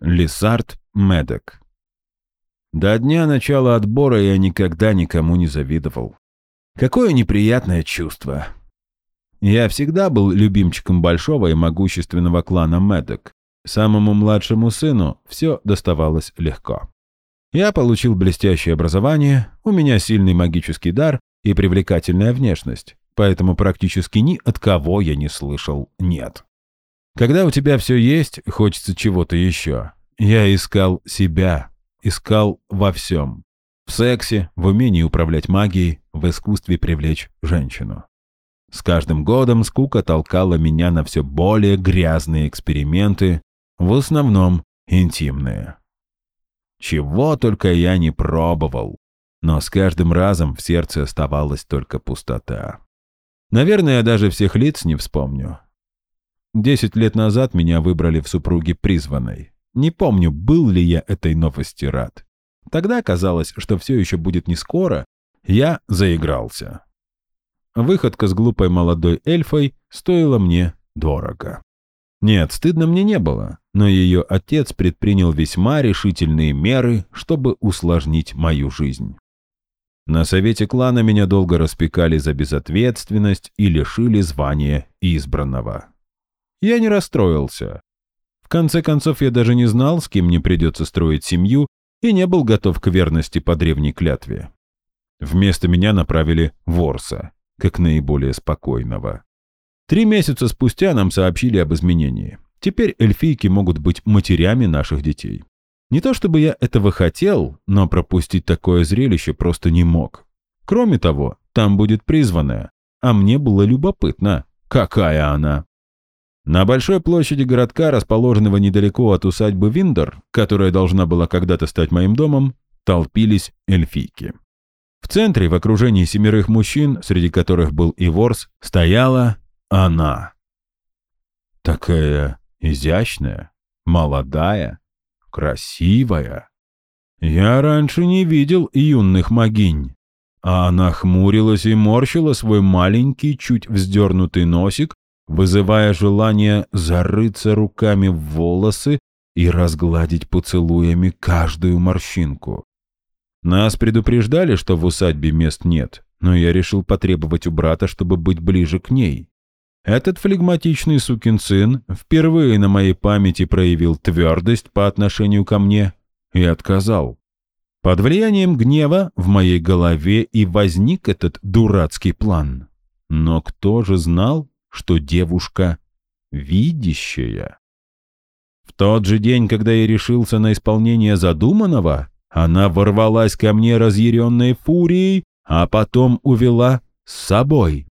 Лисард Медок. До дня начала отбора я никогда никому не завидовал. Какое неприятное чувство. Я всегда был любимчиком большого и могущественного клана Медок. Самому младшему сыну все доставалось легко. Я получил блестящее образование, у меня сильный магический дар и привлекательная внешность, поэтому практически ни от кого я не слышал «нет». Когда у тебя все есть, хочется чего-то еще. Я искал себя, искал во всем. В сексе, в умении управлять магией, в искусстве привлечь женщину. С каждым годом скука толкала меня на все более грязные эксперименты, в основном интимные. Чего только я не пробовал, но с каждым разом в сердце оставалась только пустота. Наверное, я даже всех лиц не вспомню. Десять лет назад меня выбрали в супруге призванной. Не помню, был ли я этой новости рад. Тогда казалось, что все еще будет не скоро. Я заигрался. Выходка с глупой молодой эльфой стоила мне дорого. Нет, стыдно мне не было, но ее отец предпринял весьма решительные меры, чтобы усложнить мою жизнь. На совете клана меня долго распекали за безответственность и лишили звания избранного. Я не расстроился. В конце концов, я даже не знал, с кем мне придется строить семью, и не был готов к верности по древней клятве. Вместо меня направили Ворса, как наиболее спокойного. Три месяца спустя нам сообщили об изменении. Теперь эльфийки могут быть матерями наших детей. Не то чтобы я этого хотел, но пропустить такое зрелище просто не мог. Кроме того, там будет призванная, а мне было любопытно, какая она. На большой площади городка, расположенного недалеко от усадьбы Виндер, которая должна была когда-то стать моим домом, толпились эльфийки. В центре, в окружении семерых мужчин, среди которых был и Ворс, стояла она. Такая изящная, молодая, красивая. Я раньше не видел юных могинь. А она хмурилась и морщила свой маленький, чуть вздернутый носик, вызывая желание зарыться руками в волосы и разгладить поцелуями каждую морщинку. Нас предупреждали, что в усадьбе мест нет, но я решил потребовать у брата, чтобы быть ближе к ней. Этот флегматичный сукин сын впервые на моей памяти проявил твердость по отношению ко мне и отказал. Под влиянием гнева в моей голове и возник этот дурацкий план. Но кто же знал, что девушка видящая. В тот же день, когда я решился на исполнение задуманного, она ворвалась ко мне разъяренной фурией, а потом увела с собой.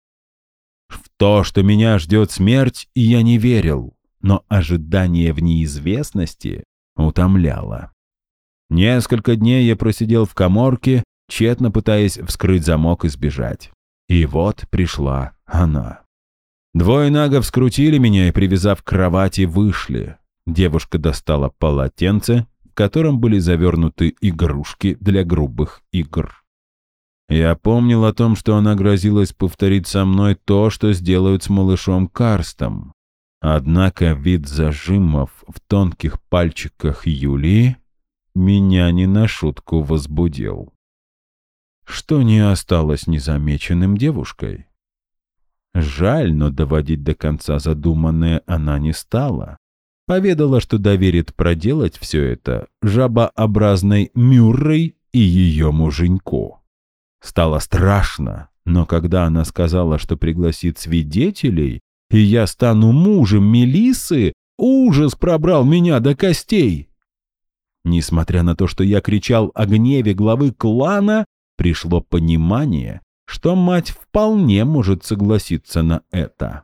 В то, что меня ждет смерть, я не верил, но ожидание в неизвестности утомляло. Несколько дней я просидел в коморке, тщетно пытаясь вскрыть замок и сбежать. И вот пришла она. Двое нагов скрутили меня и, привязав к кровати, вышли. Девушка достала полотенце, в котором были завернуты игрушки для грубых игр. Я помнил о том, что она грозилась повторить со мной то, что сделают с малышом Карстом. Однако вид зажимов в тонких пальчиках Юлии меня не на шутку возбудил. Что не осталось незамеченным девушкой? Жаль, но доводить до конца задуманное она не стала. Поведала, что доверит проделать все это жабообразной Мюррей и ее муженьку. Стало страшно, но когда она сказала, что пригласит свидетелей, и я стану мужем Мелисы, ужас пробрал меня до костей. Несмотря на то, что я кричал о гневе главы клана, пришло понимание, что мать вполне может согласиться на это.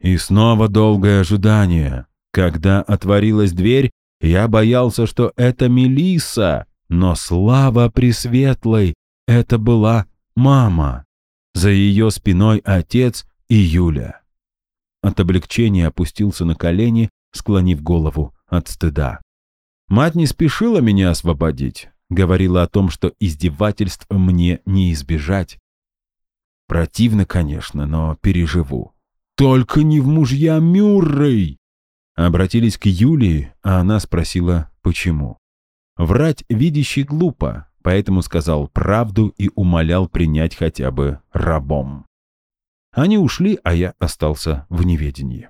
И снова долгое ожидание. Когда отворилась дверь, я боялся, что это Мелиса, но слава Пресветлой, это была мама. За ее спиной отец и Юля. От облегчения опустился на колени, склонив голову от стыда. Мать не спешила меня освободить говорила о том, что издевательств мне не избежать. Противно, конечно, но переживу. Только не в мужья Мюррей! Обратились к Юлии, а она спросила, почему. Врать видящий глупо, поэтому сказал правду и умолял принять хотя бы рабом. Они ушли, а я остался в неведении.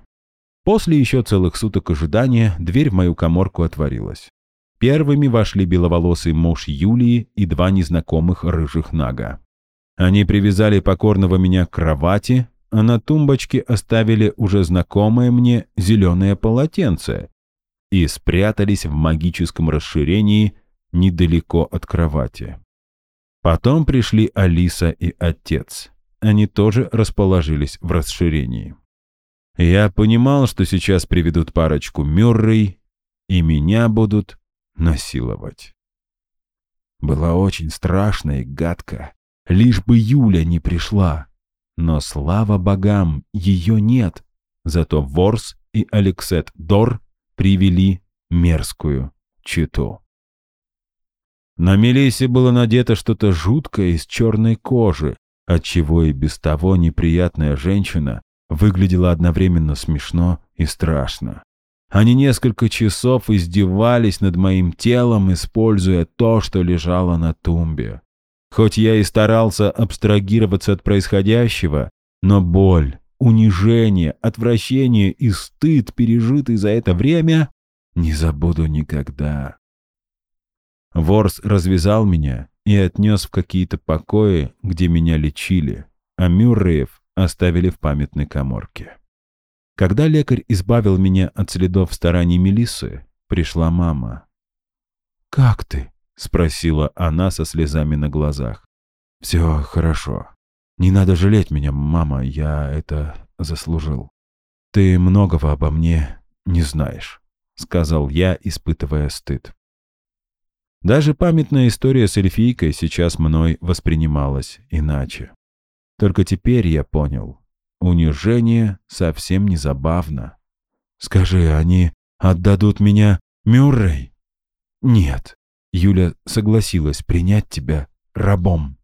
После еще целых суток ожидания дверь в мою коморку отворилась. Первыми вошли беловолосый муж Юлии и два незнакомых рыжих нага. Они привязали покорного меня к кровати, а на тумбочке оставили уже знакомое мне зеленое полотенце и спрятались в магическом расширении недалеко от кровати. Потом пришли Алиса и отец. Они тоже расположились в расширении. Я понимал, что сейчас приведут парочку Мюррей, и меня будут насиловать. Было очень страшно и гадко. Лишь бы Юля не пришла. Но, слава богам, ее нет. Зато Ворс и Алексет Дор привели мерзкую читу. На Мелисе было надето что-то жуткое из черной кожи, отчего и без того неприятная женщина выглядела одновременно смешно и страшно. Они несколько часов издевались над моим телом, используя то, что лежало на тумбе. Хоть я и старался абстрагироваться от происходящего, но боль, унижение, отвращение и стыд, пережитый за это время, не забуду никогда. Ворс развязал меня и отнес в какие-то покои, где меня лечили, а Мюрреев оставили в памятной коморке. Когда лекарь избавил меня от следов стараний Мелиссы, пришла мама. «Как ты?» — спросила она со слезами на глазах. «Все хорошо. Не надо жалеть меня, мама, я это заслужил. Ты многого обо мне не знаешь», — сказал я, испытывая стыд. Даже памятная история с эльфийкой сейчас мной воспринималась иначе. Только теперь я понял, унижение совсем не забавно. «Скажи, они отдадут меня Мюррей?» «Нет», Юля согласилась принять тебя рабом.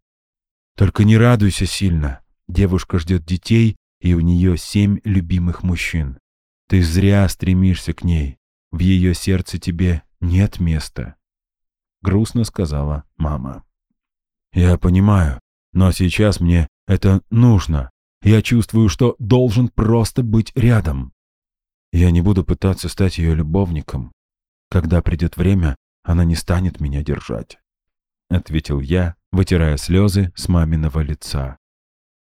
Только не радуйся сильно. Девушка ждет детей, и у нее семь любимых мужчин. Ты зря стремишься к ней. В ее сердце тебе нет места. Грустно сказала мама. Я понимаю, но сейчас мне это нужно. Я чувствую, что должен просто быть рядом. Я не буду пытаться стать ее любовником. Когда придет время, она не станет меня держать», — ответил я, вытирая слезы с маминого лица.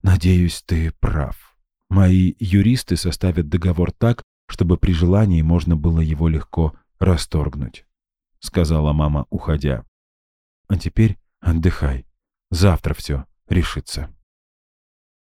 «Надеюсь, ты прав. Мои юристы составят договор так, чтобы при желании можно было его легко расторгнуть», — сказала мама, уходя. «А теперь отдыхай. Завтра все решится».